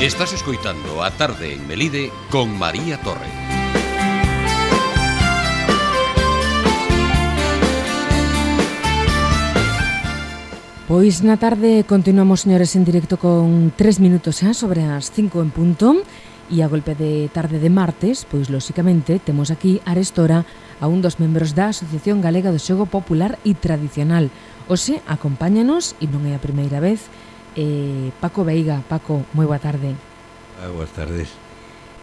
Estás escoitando a tarde en Melide con María Torre. Pois na tarde continuamos, señores, en directo con tres minutos xa sobre as cinco en punto e a golpe de tarde de martes, pois lóxicamente temos aquí a Arestora a un dos membros da Asociación Galega do Xogo Popular e Tradicional. Oxe, acompáñanos e non é a primeira vez que eh, Paco Veiga. Paco, moi boa tarde. Ah, boas tardes.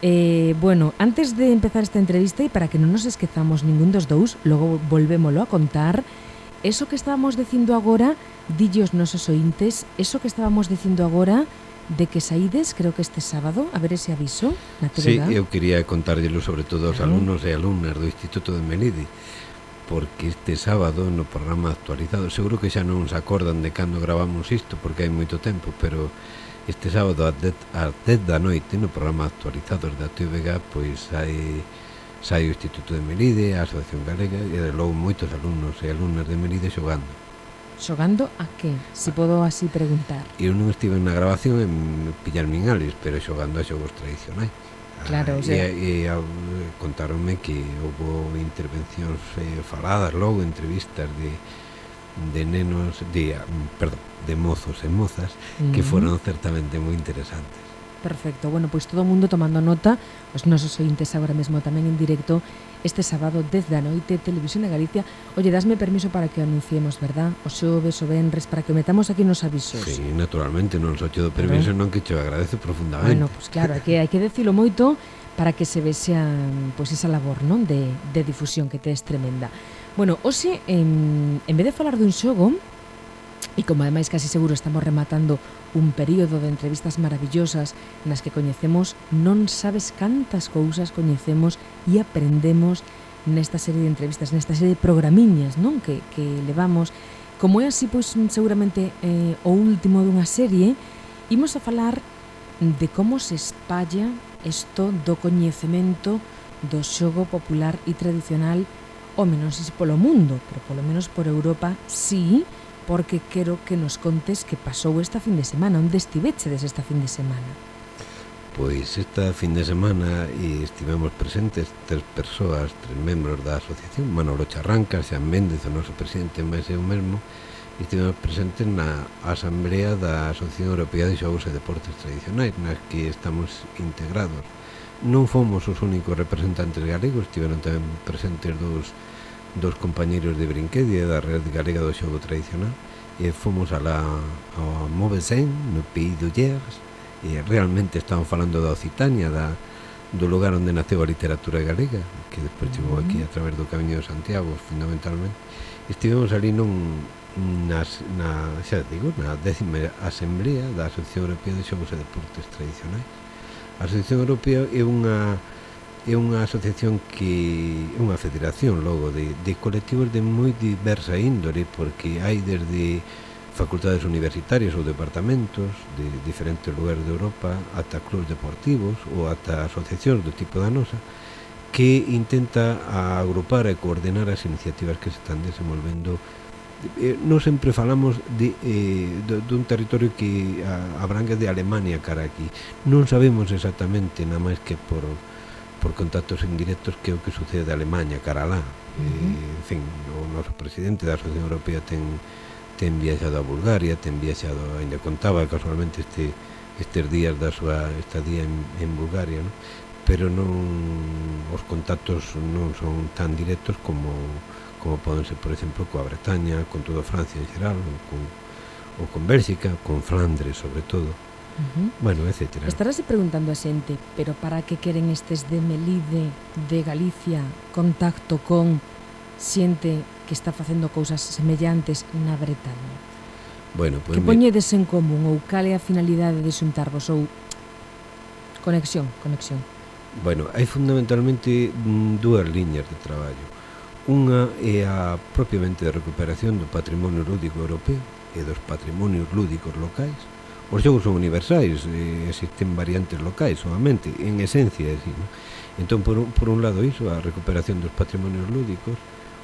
Eh, bueno, antes de empezar esta entrevista e para que non nos esquezamos ningún dos dous, logo volvémolo a contar, eso que estábamos dicindo agora, dillos nosos ointes, eso que estábamos dicindo agora de que saídes, creo que este sábado, a ver ese aviso na TV Sí, eu quería contarllelo sobre todo aos claro. alumnos e alumnas do Instituto de Melide porque este sábado no programa actualizado, seguro que xa non se acordan de cando gravamos isto porque hai moito tempo, pero este sábado ás 10 da noite no programa actualizados da TVG pois hai sai o Instituto de Meride, a Asociación Galega e de logo moitos alumnos e alumnas de Meride xogando. Xogando a que? Se si podo así preguntar. Eu non estive na grabación en pillar minales, pero xogando a xogos tradicionais. Claro, o sea. e, e a, contaronme que houve intervencións eh, faladas logo, entrevistas de, de nenos, de, ah, perdón, de mozos e mozas mm. que foron certamente moi interesantes. Perfecto, bueno, pois todo o mundo tomando nota, os nosos ointes agora mesmo tamén en directo, este sábado 10 da noite, Televisión de Galicia. Oye, dasme permiso para que o anunciemos, verdad? O xoves, o venres, para que metamos aquí nos avisos. Sí, naturalmente, non só do permiso, non que te agradezo profundamente. Bueno, pois pues claro, hai que, hai que decilo moito para que se vexan pois esa labor non de, de difusión que te es tremenda. Bueno, hoxe, en, en vez de falar dun xogo, e como ademais casi seguro estamos rematando un período de entrevistas maravillosas nas que coñecemos non sabes cantas cousas coñecemos e aprendemos nesta serie de entrevistas, nesta serie de programiñas non que, que levamos. Como é así, pois seguramente eh, o último dunha serie, imos a falar de como se espalla isto do coñecemento do xogo popular e tradicional, o menos polo mundo, pero polo menos por Europa, sí, si, porque quero que nos contes que pasou esta fin de semana, onde estivechedes esta fin de semana? Pois esta fin de semana estivemos presentes tres persoas, tres membros da asociación, Manolo Charranca, Xan Méndez, o noso presidente, máis eu mesmo, estivemos presentes na Asamblea da Asociación Europea de Xogos e Deportes Tradicionais, nas que estamos integrados. Non fomos os únicos representantes galegos, estiveron tamén presentes dos dos compañeiros de Brinquedia da Red Galega do Xogo Tradicional e fomos a la, a Movesen no Pays do Gers e realmente estaban falando da Occitania da, do lugar onde naceu a literatura galega que despois chegou aquí a través do Camiño de Santiago fundamentalmente. Estivemos ali nun, nas, na, xa digo, na décima asamblea da Asociación Europea de Xogos e Deportes Tradicionais. A Asociación Europea é unha é unha asociación que é unha federación logo de, de colectivos de moi diversa índole porque hai desde facultades universitarias ou departamentos de diferentes lugares de Europa ata clubes deportivos ou ata asociacións do tipo da nosa que intenta agrupar e coordenar as iniciativas que se están desenvolvendo. Eh, non sempre falamos de, eh, dun territorio que a, abrangue de Alemania cara aquí. Non sabemos exactamente nada máis que por por contactos indirectos que é o que sucede a Alemanha cara lá. Uh eh, -huh. En fin, o noso presidente da Asociación Europea ten ten viaxado a Bulgaria, ten viaxado, ainda contaba casualmente este estes días da súa estadía en, en Bulgaria, no? pero non os contactos non son tan directos como como poden ser, por exemplo, coa Bretaña, con toda Francia en xeral, ou con, ou con Bélxica, con Flandres, sobre todo. Uh -huh. Bueno, etc. Estarase preguntando a xente, pero para que queren estes de Melide, de Galicia, contacto con xente que está facendo cousas semellantes na Bretaña? Bueno, pues que poñedes en común ou cal é a finalidade de xuntarvos ou conexión, conexión. Bueno, hai fundamentalmente mm, dúas liñas de traballo. Unha é a propiamente de recuperación do patrimonio lúdico europeo e dos patrimonios lúdicos locais, Os xogos son universais, eh, existen variantes locais solamente, en esencia, é dicir. Entón, por un, por un lado, iso, a recuperación dos patrimonios lúdicos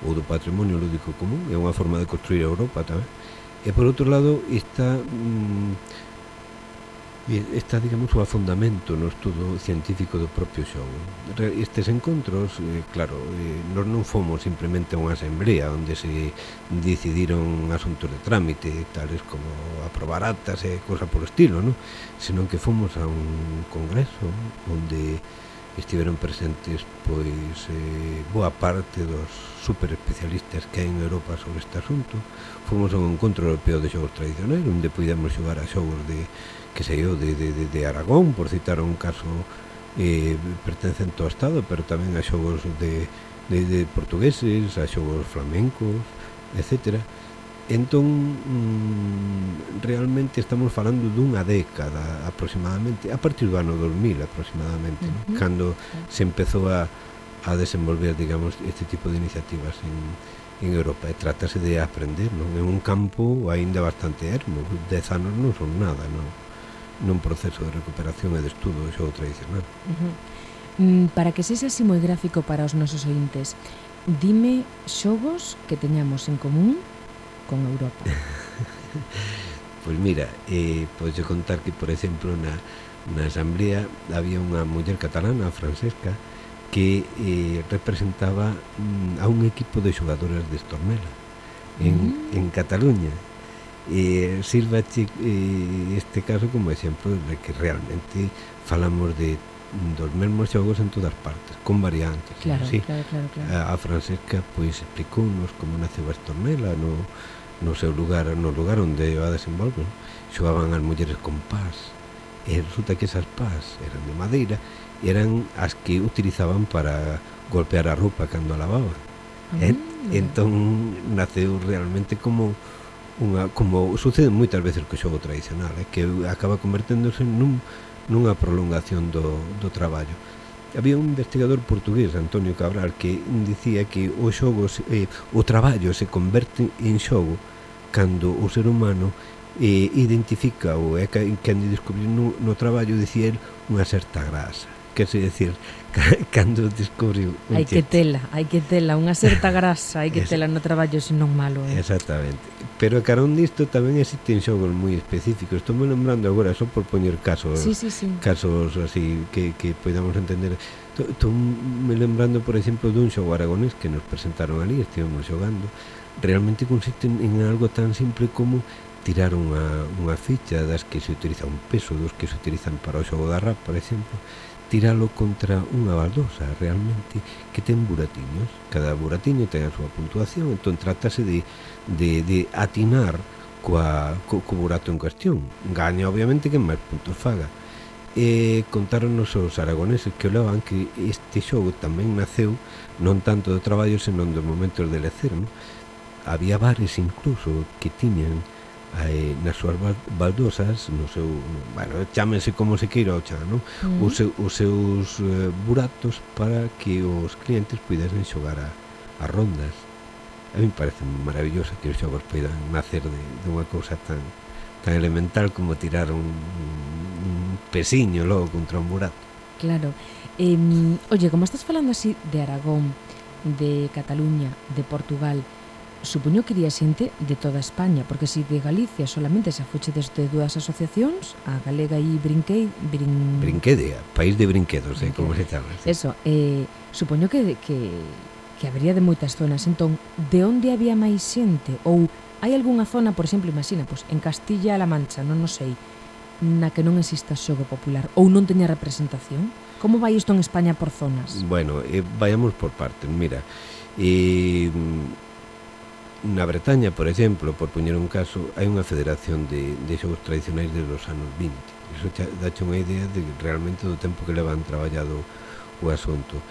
ou do patrimonio lúdico común é unha forma de construir a Europa tamén. E por outro lado, está... Mm, Está, digamos, o afundamento no estudo científico do propio xogo. Estes encontros, eh, claro, eh, nós non fomos simplemente unha asamblea onde se decidiron asuntos de trámite, tales como aprobar actas e cosa por estilo, non? Senón que fomos a un congreso onde estiveron presentes pois eh, boa parte dos superespecialistas que hai en Europa sobre este asunto. Fomos a un encontro europeo de xogos tradicionais onde pudemos xogar a xogos de que sei eu, de, de, de Aragón, por citar un caso eh, pertencente ao Estado, pero tamén a xogos de, de, de portugueses, a xogos flamencos, etc. Entón, mm, realmente estamos falando dunha década aproximadamente, a partir do ano 2000 aproximadamente, uh -huh. ¿no? cando se empezou a, a desenvolver, digamos, este tipo de iniciativas en, en Europa. E trátase de aprender, non? É un campo aínda bastante ermo, dez anos non son nada, non? nun proceso de recuperación e de estudo do xogo tradicional. Uh -huh. mm, para que sexa así moi gráfico para os nosos ointes, dime xogos que teñamos en común con Europa. pois pues mira, eh, podes contar que, por exemplo, na, na asamblea había unha muller catalana, Francesca, que eh, representaba mm, a un equipo de xogadoras de Estormela en, uh -huh. en Cataluña eh, sirva eh, este caso como exemplo de que realmente falamos de dos mesmos xogos en todas partes, con variantes. Claro, ¿sí? claro, claro, claro. A, a Francesca pois explicounos como nace Bastormela no, no seu lugar, no lugar onde a desenvolven. Xogaban as mulleres con pás e resulta que esas pás eran de madeira eran as que utilizaban para golpear a roupa cando a lavaban. Ah, e, entón naceu realmente como unha como sucede moitas veces co xogo tradicional, eh, que acaba converténdose nun nunha prolongación do, do traballo. Había un investigador portugués, Antonio Cabral, que dicía que o xogo eh, o traballo se converte en xogo cando o ser humano eh, identifica ou é que, que descubrir no, no traballo, dicía el, unha certa grasa quero dicir cando descubriu un hai que tela, hai que tela, unha certa grasa hai que tela no traballo senón malo eh? exactamente, pero a carón disto tamén existen xogos moi específicos. Estou me lembrando agora, só por poñer casos sí, sí, sí. casos así que, que podamos entender. Estou me lembrando, por exemplo, dun xogo aragonés que nos presentaron ali, estivemos xogando. Realmente consiste en algo tan simple como tirar unha, unha ficha das que se utiliza un peso, dos que se utilizan para o xogo da rap, por exemplo, tiralo contra unha baldosa realmente que ten buratiños. Cada buratiño ten a súa puntuación, entón trátase de, de, de atinar coa, co, co burato en cuestión. Gaña obviamente que máis puntos faga. E contaronos os aragoneses que olaban que este xogo tamén naceu non tanto do traballo senón dos momentos de lecer, non? Había bares incluso que tiñan aí nas súas baldosas, no seu, bueno, chámense como se queira o chan, non? Mm. Os, seu, os seus eh, buratos para que os clientes pudesen xogar a, a rondas. A mí parece maravilloso que os xogos poidan nacer de, de unha cousa tan tan elemental como tirar un, un pesiño logo contra un burato. Claro. Eh, oye, como estás falando así de Aragón, de Cataluña, de Portugal, supoño que iría xente de toda España, porque se de Galicia solamente se afuche desde dúas asociacións, a Galega e Brinquei... Brin... Brinquedea, país de brinquedos, de eh, como se chama. Sí. Eso, eh, supoño que, que, que habría de moitas zonas. Entón, de onde había máis xente? Ou hai algunha zona, por exemplo, imagina, pois, en Castilla-La Mancha, non non sei, na que non exista xogo popular ou non teña representación? Como vai isto en España por zonas? Bueno, eh, vayamos por partes. Mira, eh, na Bretaña, por exemplo, por poñer un caso, hai unha federación de, de xogos tradicionais desde os anos 20. Iso dache unha idea de realmente do tempo que levan traballado o asunto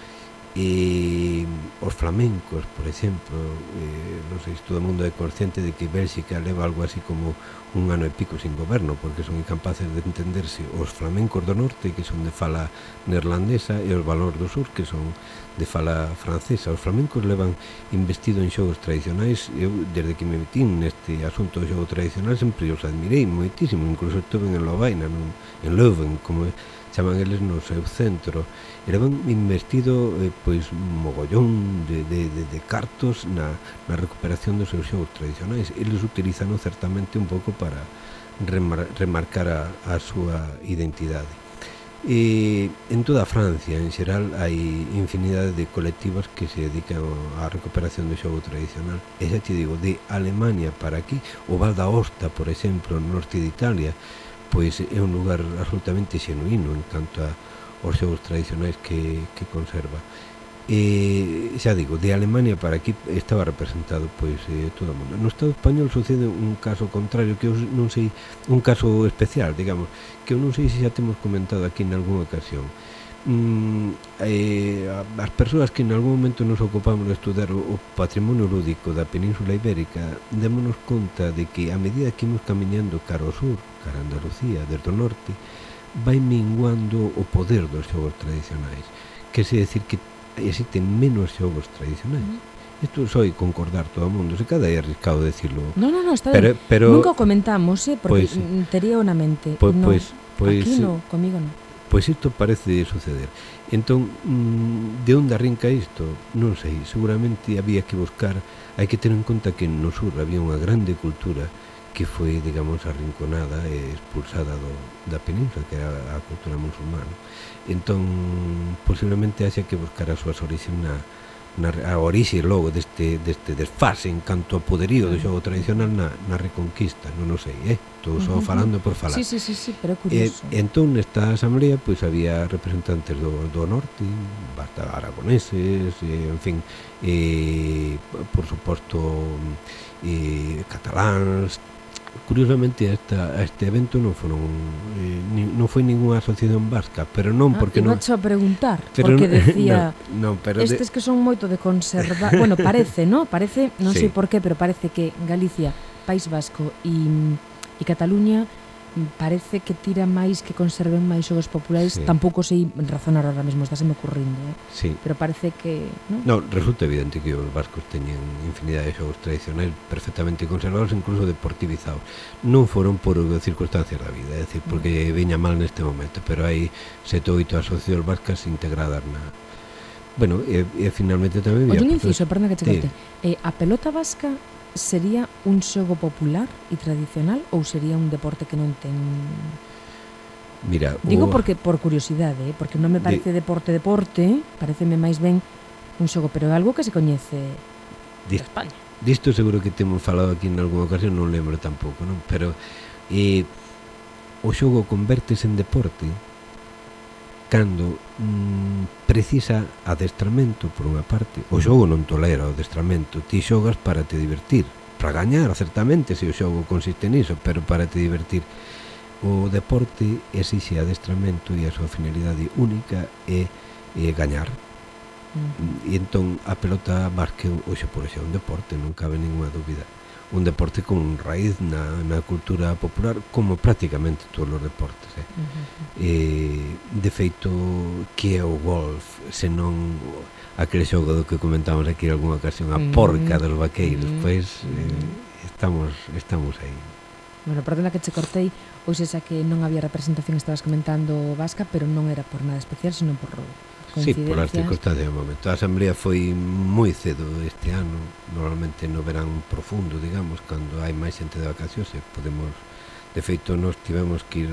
e os flamencos, por exemplo, eh, non sei se todo o mundo é consciente de que Bélxica leva algo así como un ano e pico sin goberno, porque son incapaces de entenderse os flamencos do norte, que son de fala neerlandesa, e os valor do sur, que son de fala francesa. Os flamencos levan investido en xogos tradicionais, eu, desde que me metín neste asunto do xogo tradicional, sempre os admirei moitísimo, incluso estuve en Lovaina, non, en Leuven, como chaman eles no seu centro, Eraban invertido eh, pois mogollón de, de, de, de cartos na, na recuperación dos seus xogos tradicionais. Eles utilizan certamente un pouco para remar, remarcar a, a súa identidade. E en toda Francia, en xeral, hai infinidade de colectivas que se dedican á recuperación do xogo tradicional. E xa te digo, de Alemania para aquí, o Val da Osta, por exemplo, no norte de Italia, pois é un lugar absolutamente xenuíno en canto a, os seus tradicionais que, que conserva e xa digo, de Alemania para aquí estaba representado pois eh, todo o mundo. No Estado español sucede un caso contrario que eu non sei, un caso especial, digamos, que eu non sei se xa temos comentado aquí en algunha ocasión. Mm, eh, as persoas que en algún momento nos ocupamos de estudar o, o patrimonio lúdico da Península Ibérica démonos conta de que a medida que imos camiñando cara ao sur, cara a Andalucía, desde o norte, vai minguando o poder dos xogos tradicionais que se decir que existen menos xogos tradicionais uh -huh. Isto soi concordar todo o mundo, se cada é arriscado decirlo. No, no, no, está pero, ben. pero nunca o comentamos, eh, porque pois pues, tería unha mente. Pois, no, pois, pois, aquí no, comigo non. Pois isto parece suceder. Entón, mm, de onde arrinca isto? Non sei, seguramente había que buscar, hai que ter en conta que no sur había unha grande cultura que foi, digamos, arrinconada e expulsada do, da península, que era a cultura musulmana. Entón, posiblemente haxa que buscar as súas orixen na, na a orixe logo deste, deste desfase en canto a poderío do xogo tradicional na, na reconquista, non o sei, eh? Estou só falando por falar. Sí, sí, sí, sí pero é curioso. E, entón, nesta asamblea, pois, había representantes do, do norte, basta aragoneses, e, en fin, e, por suposto, e, cataláns, curiosamente esta, a este evento non foron eh, ni, non foi ningunha asociación vasca, pero non ah, porque ah, non a preguntar, pero porque decía no, no, pero estes de... que son moito de conserva, bueno, parece, ¿no? Parece, non sí. sei por qué, pero parece que Galicia, País Vasco e mm, e Cataluña parece que tira máis que conserven máis xogos populares, sí. tampouco sei razonar ahora mesmo, está se me ocurrindo, eh? sí. pero parece que... Non, no, resulta evidente que os vascos teñen infinidade de xogos tradicionais perfectamente conservados, incluso deportivizados. Non foron por circunstancias da vida, é dicir, porque mm. veña mal neste momento, pero hai sete ou oito asociacións vascas integradas na, Bueno, e, e finalmente tamén... Oye, un inciso, perdona que chegaste. Sí. Eh, a pelota vasca sería un xogo popular e tradicional ou sería un deporte que non ten Mira, digo o... porque por curiosidade, eh? porque non me parece de... deporte deporte, pareceme máis ben un xogo, pero é algo que se coñece de España. Disto seguro que temos falado aquí en algunha ocasión, non lembro tampouco, non? Pero eh, o xogo convertes en deporte cando mm, precisa adestramento por unha parte. O xogo non tolera o adestramento, ti xogas para te divertir, para gañar, certamente, se o xogo consiste niso, pero para te divertir. O deporte exixe adestramento e a súa finalidade única é, é gañar. Mm. E entón a pelota marque hoxe por hoxe un deporte, non cabe ninguna dúbida un deporte con raíz na, na cultura popular como prácticamente todos os deportes eh? Uh -huh. eh, de feito que é o golf senón aquele xogo do que comentamos aquí algunha ocasión a porca dos vaqueiros uh -huh. pois eh, estamos, estamos aí Bueno, perdona que che cortei Ou xa que non había representación estabas comentando vasca Pero non era por nada especial, senón por roubo Sí, polas circunstancias do momento. A Asamblea foi moi cedo este ano, normalmente no verán profundo, digamos, cando hai máis xente de vacacións e podemos... De feito, nos tivemos que ir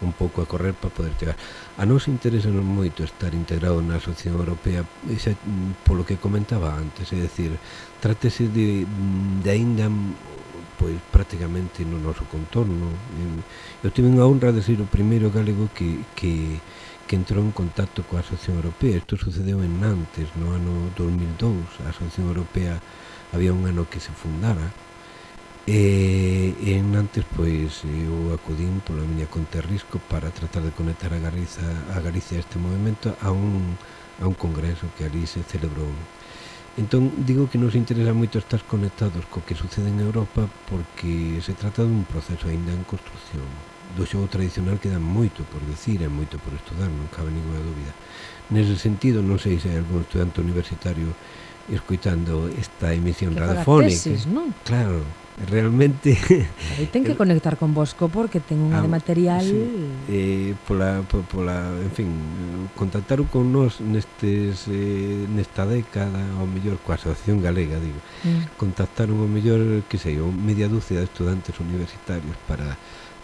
un pouco a correr para poder chegar. A nos interesa moito estar integrado na Asociación Europea, xa, polo que comentaba antes, é dicir, trátese de, de aínda pois prácticamente no noso contorno. Eu tive a honra de ser o primeiro galego que, que que entrou en contacto coa Asociación Europea. Isto sucedeu en Nantes no ano 2002. A Asociación Europea había un ano que se fundara. E, e en Nantes, pois, eu acudín pola miña conta risco para tratar de conectar a Galiza, a Galicia a este movimento a un, a un congreso que ali se celebrou. Entón, digo que nos interesa moito estar conectados co que sucede en Europa porque se trata dun proceso aínda en construción do xogo tradicional queda moito por decir e moito por estudar, non cabe ninguna dúbida. Nese sentido, non sei se hai algún estudante universitario escoitando esta emisión que radiofónica. Tesis, non? Claro, realmente... Aí ten que conectar con Bosco porque ten unha ah, de material... Sí, eh, pola, pola, en fin, contactaron con nós nestes, eh, nesta década, ou mellor, coa Asociación Galega, digo. Mm. Contactaron, o mellor, que sei, media dúcia de estudantes universitarios para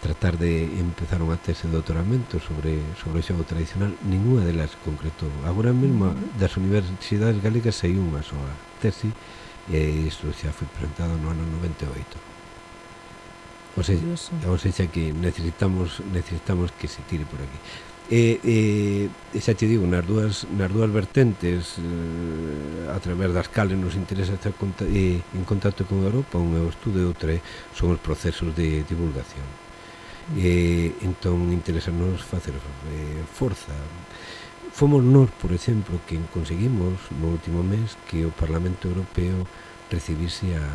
tratar de empezar unha tese de doutoramento sobre, sobre o xogo tradicional, ninguna delas concretou. Agora mesmo das universidades galegas sei unha soa tesi e isto xa foi presentado no ano 98. O sea, o sea que necesitamos necesitamos que se tire por aquí. E, e xa te digo, nas dúas, nas dúas vertentes eh, a través das cales nos interesa estar conta, eh, en contacto con Europa, un é o estudo e outra son os procesos de divulgación eh, entón interesanos facer eh, forza fomos nós, por exemplo, que conseguimos no último mes que o Parlamento Europeo recibise a,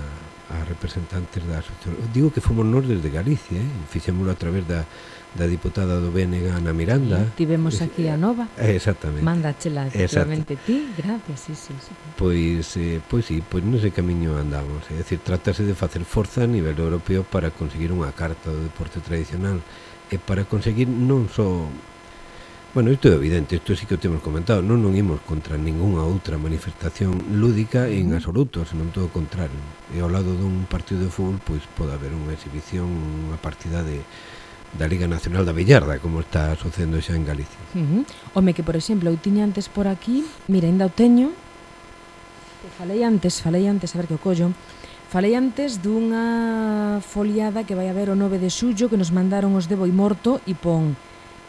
a representantes da asociación digo que fomos nós desde Galicia eh? fixémoslo a través da da diputada do BNG Ana Miranda. Tivemos aquí a Nova. Eh, exactamente. Mándachela efectivamente ti, gracias, sí, sí, sí. Pois, eh, pois sí, pois nese camiño andamos. É dicir, trátase de facer forza a nivel europeo para conseguir unha carta do deporte tradicional e para conseguir non só Bueno, isto é evidente, isto sí que o temos comentado Non non imos contra ningunha outra manifestación lúdica en absoluto Senón todo o contrario E ao lado dun partido de fútbol, pois pode haber unha exhibición, unha partida de, da Liga Nacional da Villarda, como está sucedendo xa en Galicia. Uh -huh. Home, que por exemplo, eu tiña antes por aquí, mira, ainda o teño, falei antes, falei antes, a ver que o collo, falei antes dunha foliada que vai haber o 9 de xullo que nos mandaron os de Boimorto e pon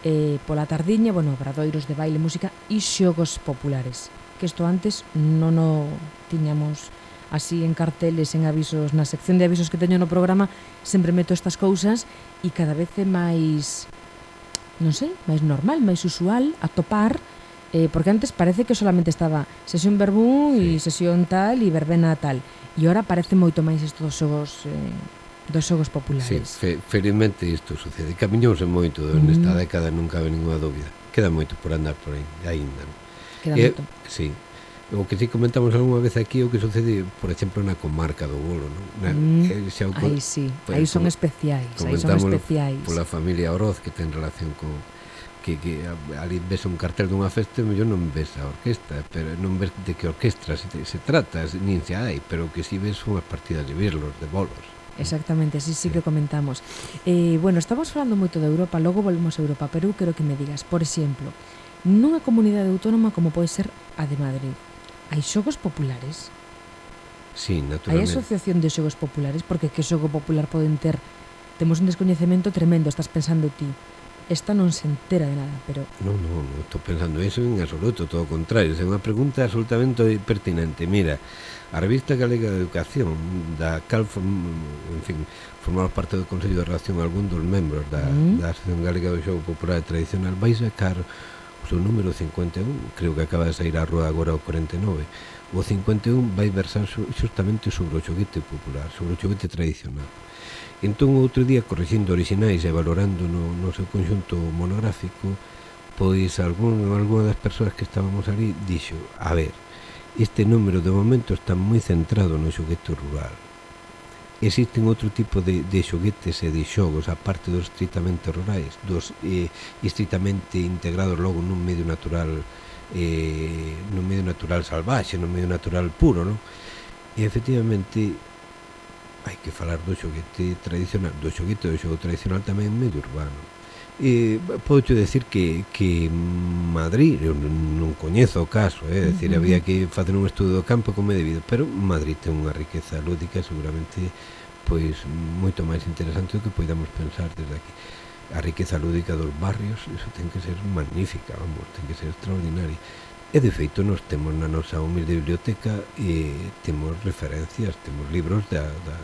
eh, pola tardiña, bueno, obradoiros de baile, música e xogos populares, que isto antes non o tiñamos así en carteles, en avisos, na sección de avisos que teño no programa, sempre meto estas cousas e cada vez é máis, non sei, máis normal, máis usual atopar, eh, porque antes parece que solamente estaba sesión verbú sí. e sesión tal e verbena tal, e ora parece moito máis isto dos xogos... Eh, dos xogos populares. Sí, fe, felizmente isto sucede. Camiñouse moito mm. nesta década, nunca cabe ninguna dúbida. Queda moito por andar por aí, aínda. Queda eh, moito. Sí, O que si comentamos algunha vez aquí o que sucede, por exemplo, na comarca do Bolo, non? Na, mm, eh, xa, aí sí, pues, aí son especiais, aí son especiais. Pola familia Oroz que ten relación con que, que ali ves un cartel dunha festa e mellor non ves a orquesta pero non ves de que orquestra se, se trata nin se hai, pero que si ves unhas partidas de birlos, de bolos Exactamente, así sí que comentamos eh, Bueno, estamos falando moito de Europa logo volvemos a Europa, pero eu quero que me digas por exemplo, nunha comunidade autónoma como pode ser a de Madrid hai xogos populares. Sí, naturalmente. Hai asociación de xogos populares, porque que xogo popular poden ter... Temos un descoñecemento tremendo, estás pensando ti. Esta non se entera de nada, pero... Non, non, non estou pensando eso en absoluto, todo o contrario. É unha pregunta absolutamente pertinente. Mira, a revista Galega de Educación, da cal, mm, en fin, formamos parte do Consello de Relación algún dos membros da, mm. da Asociación Galega do Xogo Popular e Tradicional, vai sacar o número 51, creo que acaba de sair á rúa agora o 49, o 51 vai versar xustamente sobre o xoguete popular, sobre o xoguete tradicional. Entón, outro día, correxindo orixinais e valorando no, no seu conxunto monográfico, pois algún, algunha das persoas que estábamos ali dixo, a ver, este número de momento está moi centrado no xoguete rural, existen outro tipo de, de xoguetes e de xogos aparte dos estritamente rurais dos eh, estritamente integrados logo nun medio natural eh, nun medio natural salvaxe nun medio natural puro non? e efectivamente hai que falar do xoguete tradicional do xoguete do xogo tradicional tamén medio urbano eh, podo decir que, que Madrid, eu non coñezo o caso, é eh, decir, uh -huh. había que facer un estudo do campo como é debido, pero Madrid ten unha riqueza lúdica seguramente pois moito máis interesante do que poidamos pensar desde aquí. A riqueza lúdica dos barrios, iso ten que ser magnífica, vamos, ten que ser extraordinaria. E de feito nos temos na nosa humilde biblioteca e temos referencias, temos libros da, da,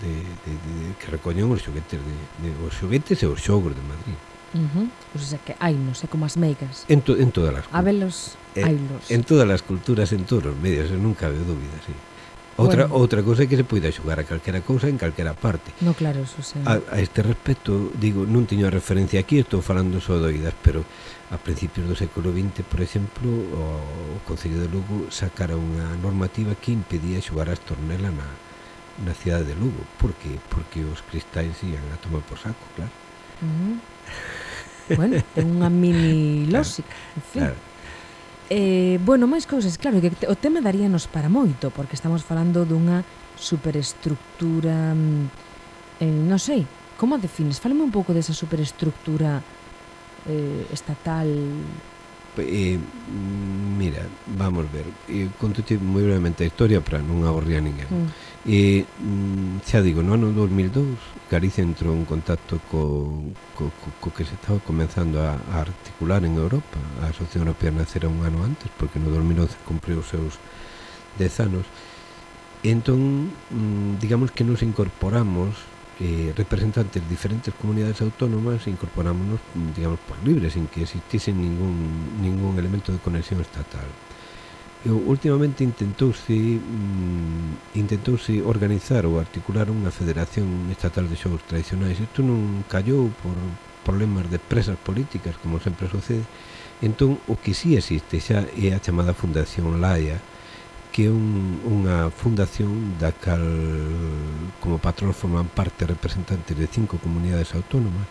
de, de, de, que recoñen os xoguetes de, de, os xoguetes e os xogos de Madrid. Uh -huh. Pois pues, é que hainos, sei, como as meigas. En, to, en todas as culturas. Habelos, eh, hainos. En, en todas as culturas, en todos os medios, non cabe dúbida, sí. Outra, bueno. outra cousa é que se poida xogar a calquera cousa en calquera parte. No, claro, eso sí. A, a este respecto, digo, non teño a referencia aquí, estou falando só de oídas, pero a principios do século XX, por exemplo, o, o Concello de Lugo sacara unha normativa que impedía xogar as tornelas na, na cidade de Lugo porque porque os cristais ian a tomar por saco, claro. Uh -huh. bueno, é unha mini lógica, claro, en fin. Claro. Eh, bueno, máis cousas, claro, que o tema daríanos para moito, porque estamos falando dunha superestructura, mm, eh, non sei, como a defines? Fálame un pouco desa superestructura eh, estatal eh, mira, vamos ver, eh, contote moi brevemente a historia para non aburrir a ninguén. Mm. Eh, mm, xa digo, no ano 2002 Galicia entrou en contacto co, co, co, co que se estaba comenzando a, a articular en Europa. A Asociación Europea nacera un ano antes, porque no 2011 cumpriu os seus 10 anos. Entón, mm, digamos que nos incorporamos eh, representantes de diferentes comunidades autónomas incorporámonos, digamos, por libre, sin que existise ningún, ningún elemento de conexión estatal. E, últimamente intentouse mm, intentouse organizar ou articular unha federación estatal de xogos tradicionais. Isto non callou por problemas de presas políticas, como sempre sucede. Entón, o que sí existe xa é a chamada Fundación Laia, que é un, unha fundación da cal como patrón forman parte representantes de cinco comunidades autónomas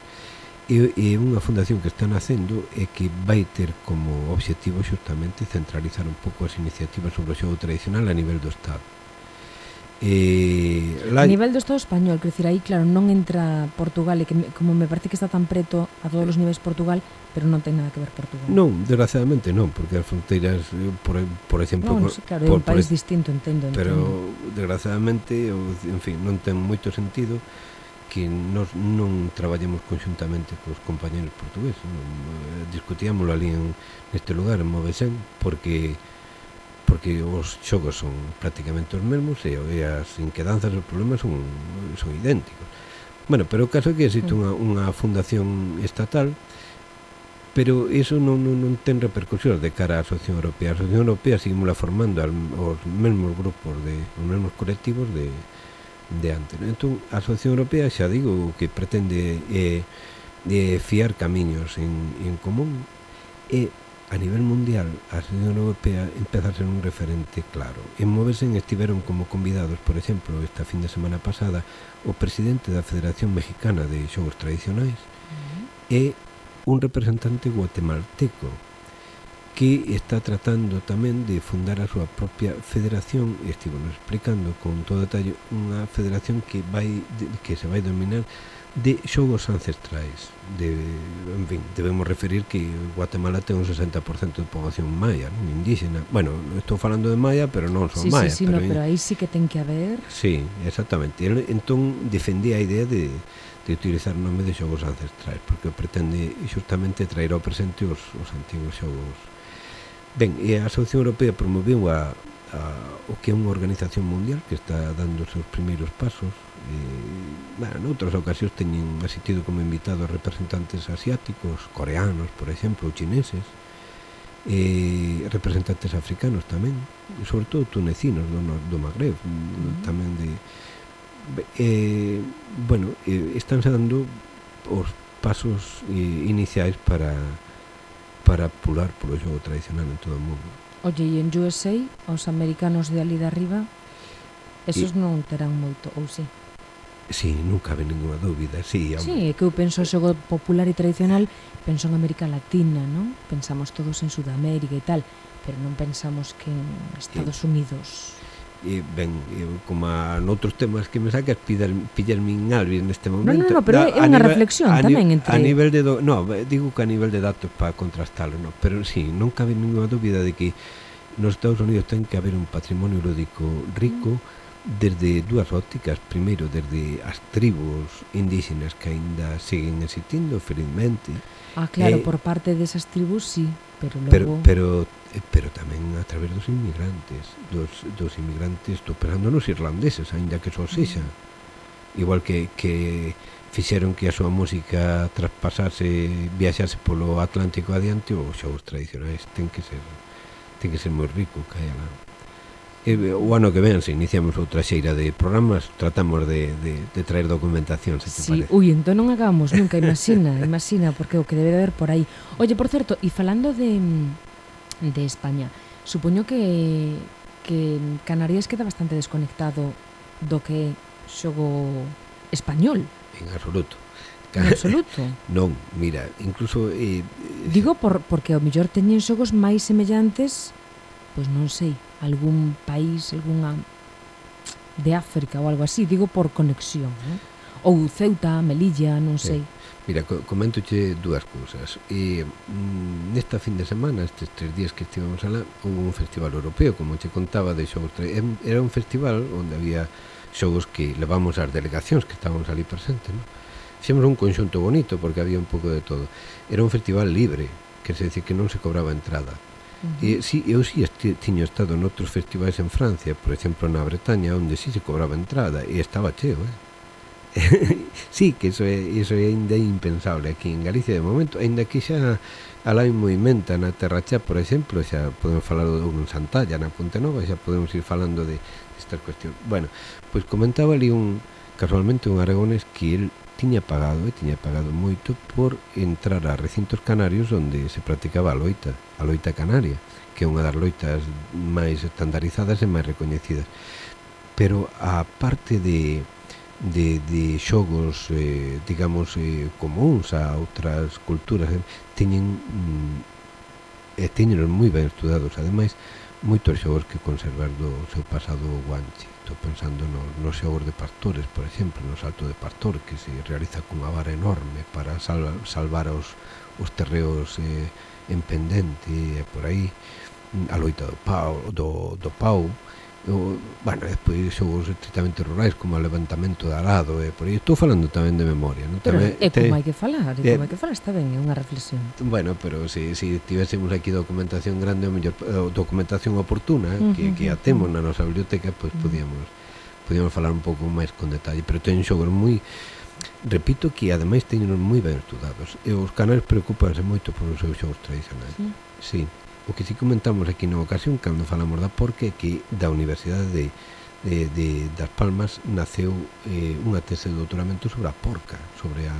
e, e unha fundación que está nacendo e que vai ter como obxectivo justamente centralizar un pouco as iniciativas sobre o xogo tradicional a nivel do Estado. Eh, la... A nivel do Estado español, quer dicir, aí claro, non entra Portugal, e que como me parece que está tan preto a todos os niveis Portugal, pero non ten nada que ver Portugal. Non, desgraciadamente non, porque as fronteiras, por, por exemplo... Non, sí, claro, por, é un país por, distinto, entendo, entendo. Pero, desgraciadamente, en fin, non ten moito sentido que nos non traballemos conjuntamente cos compañeros portugueses. Discutíamoslo ali en, neste lugar, en Movesen, porque porque os xogos son prácticamente os mesmos e, e as inquedanzas e os problemas son, son idénticos. Bueno, pero o caso é que existe mm. unha, unha fundación estatal pero iso non, non, non ten repercusións de cara á Asociación Europea. A Asociación Europea seguimos formando al, os mesmos grupos, de, os mesmos colectivos de, de antes. ¿no? Entón, a Asociación Europea, xa digo, que pretende eh, eh, fiar camiños en, en común e eh, a nivel mundial, a Unión Europea empeza a ser un referente claro. En Movesen estiveron como convidados, por exemplo, esta fin de semana pasada, o presidente da Federación Mexicana de Xogos Tradicionais uh -huh. e un representante guatemalteco que está tratando tamén de fundar a súa propia federación, e estivo explicando con todo detalle, unha federación que vai que se vai dominar de xogos ancestrais. De, en fin, debemos referir que Guatemala ten un 60% de poboación maya, non indígena. Bueno, estou falando de maya, pero non son sí, maya sí, sí, pero, no, pero aí sí que ten que haber. Sí, exactamente, el entón defendía a idea de, de utilizar nome de xogos ancestrais porque pretende justamente traer ao presente os, os antigos xogos. Ben, e a Asociación Europea promoviu a a, o que é unha organización mundial que está dando os seus primeiros pasos eh, bueno, noutras ocasións teñen asistido como invitado a representantes asiáticos, coreanos, por exemplo, ou chineses eh, representantes africanos tamén, e sobre todo tunecinos do, do Magreb, uh -huh. tamén de eh, bueno, eh, están dando os pasos eh, iniciais para para pular polo xogo tradicional en todo o mundo. Olle, e en USA, os americanos de ali de arriba, esos non terán moito, ou si? Sí? sí, non cabe ninguna dúbida, sí. Am... Sí, é que eu penso o xogo popular e tradicional, penso en América Latina, non? Pensamos todos en Sudamérica e tal, pero non pensamos que en Estados. Unidos e ben, eu, como a noutros temas que me sacas pillar, pillar min albi neste momento no, no, no, pero da, é unha reflexión a tamén entre a nivel de do, no, digo que a nivel de datos para contrastalo no, pero sí, non cabe ninguna dúbida de que nos Estados Unidos ten que haber un patrimonio lúdico rico mm. desde dúas ópticas. Primeiro desde as tribos indígenas que aínda siguen existindo felizmente Ah, claro, eh, por parte desas tribus sí, pero logo... Pero, pero, eh, pero tamén a través dos inmigrantes, dos, dos inmigrantes toperando nos irlandeses, aínda que só ah. sexa. Igual que, que fixeron que a súa música traspasase, viaxase polo Atlántico adiante, os xogos tradicionais ten que ser ten que ser moi rico, calla E, o ano que ven, se iniciamos outra xeira de programas, tratamos de, de, de traer documentación, se te sí, parece. Ui, entón non acabamos nunca, imagina, imagina, porque o que debe de haber por aí. Oye, por certo, e falando de, de España, supoño que, que Canarias queda bastante desconectado do que é xogo español. En absoluto. En absoluto. non, mira, incluso... Eh, Digo por, porque ao mellor teñen xogos máis semellantes, pois non sei algún país, algunha de África ou algo así, digo por conexión, non? Ou Ceuta, Melilla, non sei. Sí. Mira, comentoche dúas cousas. E mm, nesta fin de semana, estes tres días que estivemos alá, houve un festival europeo, como che contaba, de xogos. Era un festival onde había xogos que levamos as delegacións que estábamos ali presentes, non? Fixemos un conxunto bonito porque había un pouco de todo. Era un festival libre, que se dice que non se cobraba entrada E, eh, si, eu si este, tiño estado noutros festivais en Francia, por exemplo na Bretaña, onde si se cobraba entrada e estaba cheo, eh? sí, que iso é, iso é ainda impensable aquí en Galicia de momento, ainda que xa alá en movimenta na Terracha por exemplo, xa podemos falar do un Santalla na Ponte Nova, xa podemos ir falando de estas cuestións. Bueno, pois comentaba ali un casualmente un Aragones que el tiña pagado e tiña pagado moito por entrar a recintos canarios onde se practicaba a loita, a loita canaria, que é unha das loitas máis estandarizadas e máis recoñecidas. Pero a parte de de, de xogos eh, digamos eh, comuns a outras culturas eh, teñen mm, e teñen moi ben estudados ademais moitos xogos que conservar do seu pasado guanche Estou pensando nos no xogos de pastores, por exemplo, no salto de pastor, que se realiza cunha vara enorme para salva, salvar os, os terreos eh, en pendente e por aí, a loita do pau, do, do pau o, bueno, despois xogos os estritamente rurais como o levantamento de arado e por aí estou falando tamén de memoria non? Pero, tamén, e te... como hai que falar, e eh, como hai que falar está ben, é unha reflexión Bueno, pero se si, si tivésemos aquí documentación grande ou mellor, documentación oportuna uh -huh. que, que a temos na nosa biblioteca pois pues, podíamos podíamos falar un pouco máis con detalle pero ten xogos moi repito que ademais teñen moi ben estudados e os canais preocupanse moito por os seus xogos tradicionais sí. sí. O que si comentamos aquí na ocasión cando falamos da Porca é que da Universidade de, de, de das Palmas naceu eh, unha tese de doutoramento sobre a porca, sobre a,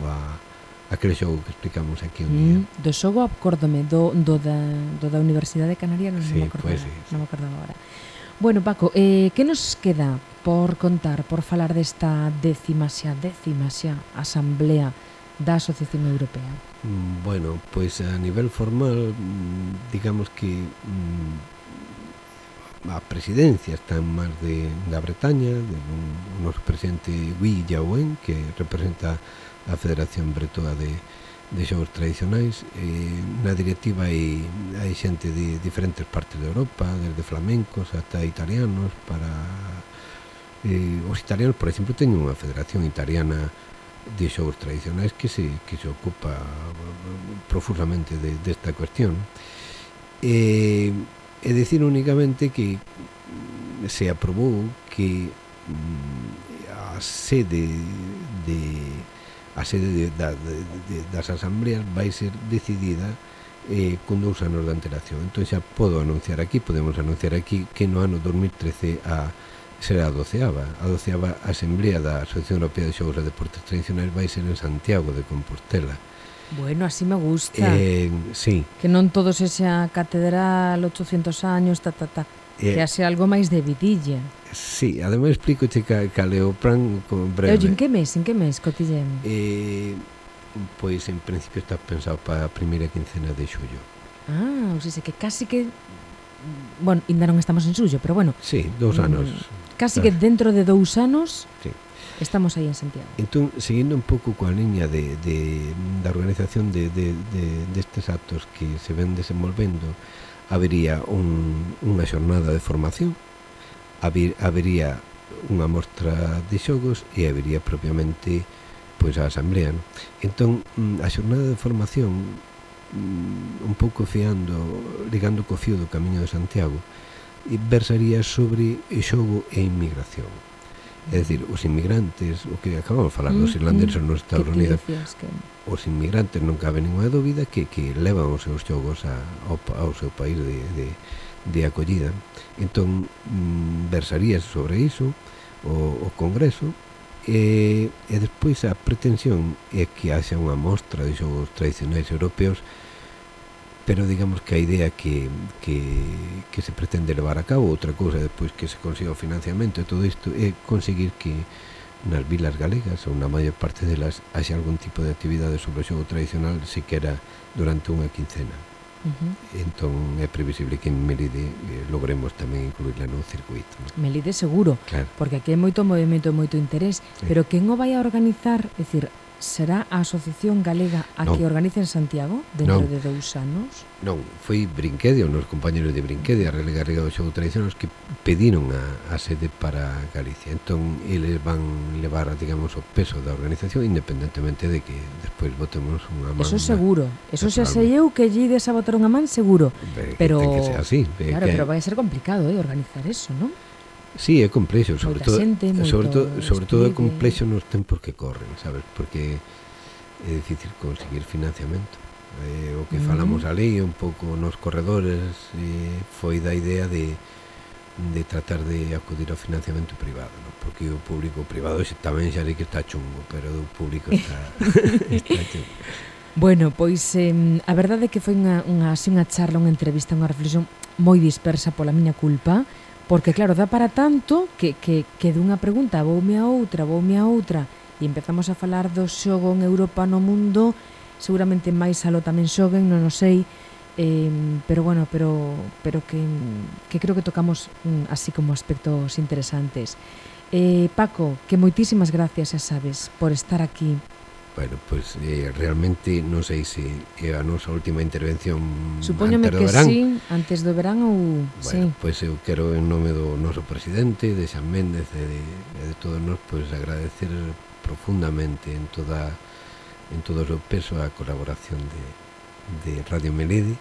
a, aquele xogo que explicamos aquí un día. Mm, do xogo acórdome, do, do, da, do da Universidade Canaria non, sí, non me acordaba, pues, sí, sí. non me acordaba agora. Bueno, Paco, eh, que nos queda por contar, por falar desta décima xa, décima xa, asamblea da Asociación Europea? Mm, bueno, pois a nivel formal, mm, digamos que mm, a presidencia está en mans de, da Bretaña, de un, un noso presidente Guy Yaouen, que representa a Federación Bretoa de, de xogos tradicionais. Eh, na directiva hai, hai xente de diferentes partes de Europa desde flamencos ata italianos para eh, os italianos por exemplo teñen unha federación italiana de xogos tradicionais que se, que se ocupa eh, profusamente de, desta de cuestión eh, e, e decir únicamente que se aprobou que mm, a sede de a sede de, da, de, de, das asambleas vai ser decidida eh, con dous anos de antelación. Entón xa podo anunciar aquí, podemos anunciar aquí que no ano 2013 a será a doceava. A doceava Asamblea da Asociación Europea de Xogos e Deportes Tradicionais vai ser en Santiago de Compostela. Bueno, así me gusta. Eh, sí. Que non todos a catedral 800 años, ta, ta, ta. Eh, que haxe algo máis de vidilla. Sí, ademais explicoche ca, cal é o plan con breve. Oye, en que mes, en que mes, cotilleme? Eh, pois en principio está pensado para a primeira quincena de xullo. Ah, ou seja, que casi que Bueno, ainda non estamos en suyo, pero bueno. Sí, dous mm, anos. Casi eh. que dentro de dous anos sí. estamos aí en Santiago. Entón, seguindo un pouco coa liña de, de, da organización de, de, de, destes actos que se ven desenvolvendo, habería un, unha xornada de formación, haber, habería unha mostra de xogos e habería propiamente pois a asamblea. Non? Entón, mm, a xornada de formación Mm, un pouco fiando, ligando co fío do Camiño de Santiago, e versaría sobre xogo e inmigración. É dicir, os inmigrantes, o que acabamos de falar mm, dos irlandeses mm, nos Estados Unidos, que... os inmigrantes non cabe ninguna dúbida que, que levan os seus xogos a, ao, ao seu país de, de, de acollida. Entón, mm, versaría sobre iso o, o Congreso, E, e despois a pretensión é que haxa unha mostra de xogos tradicionais europeos pero digamos que a idea que, que, que se pretende levar a cabo. Outra cousa despois que se consiga o financiamento e todo isto é conseguir que nas vilas galegas ou na maior parte delas haxa algún tipo de actividade sobre o xogo tradicional sequera durante unha quincena Uh -huh. Entón é previsible que en Melide eh, logremos tamén incluirla no circuito. Non? Melide seguro, claro. porque aquí hai moito movimento, moito interés, sí. pero quen o vai a organizar, é dicir, será a Asociación Galega a non. que organiza en Santiago dentro non. de dous anos? Non, foi Brinquedia, unos compañeros de Brinquedia, a Real Galega do Xogo Tradicional, que pediron a, a sede para Galicia. Entón, eles van levar, digamos, o peso da organización, independentemente de que despois votemos unha man. Eso seguro. Eso xa sei eu que lle ides a votar unha man, seguro. Pero, pero... Que, que sea así. Claro, que... pero vai ser complicado, eh, organizar eso, non? Sí, é complexo, sobre todo, xente, sobre todo, sobre todo é complexo nos tempos que corren, sabes? Porque é difícil conseguir financiamento. Eh, o que mm. falamos ali un pouco nos corredores eh, foi da idea de de tratar de acudir ao financiamento privado, ¿no? porque o público o privado xe, tamén xa sei que está chungo, pero o público está, está chungo. Bueno, pois eh, a verdade é que foi unha, unha, así unha charla, unha entrevista, unha reflexión moi dispersa pola miña culpa, Porque claro, dá para tanto que, que, que dunha pregunta voume a outra, voume a outra e empezamos a falar do xogo en Europa no mundo seguramente máis aló tamén xoguen, non o sei eh, pero bueno, pero, pero que, que creo que tocamos mm, así como aspectos interesantes. Eh, Paco, que moitísimas gracias, xa sabes, por estar aquí. Bueno, pois pues, eh, realmente non sei se é a nosa última intervención Supóñame que verán. sí, antes do verán ou... Bueno, sí. pois pues, eu quero en nome do noso presidente, de Xan Méndez e de, e de todos nós, pois pues, agradecer profundamente en toda en todo o seu peso a colaboración de, de Radio Melide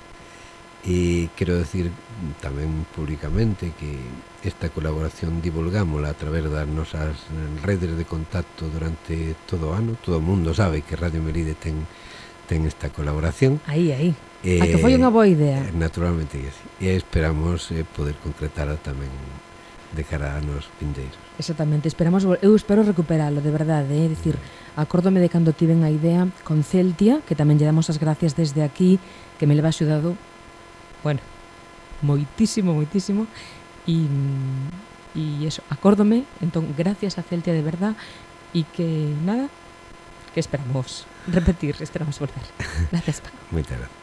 E quero decir tamén públicamente que esta colaboración divulgámola a través das nosas redes de contacto durante todo o ano. Todo o mundo sabe que Radio Melide ten ten esta colaboración. Aí, aí. Eh, a que foi unha boa idea. Eh, naturalmente que sí. E esperamos eh, poder concretala tamén de cara a nos vindeiros. Exactamente, esperamos, eu espero recuperalo, de verdade, eh. é dicir, acórdome de cando tiven a idea con Celtia, que tamén lle damos as gracias desde aquí, que me leva axudado bueno, moitísimo, moitísimo, e e eso, acórdome, entón, gracias a Celtia de verdad, e que, nada, que esperamos repetir, esperamos volver. Gracias, Paco. Moitas gracias.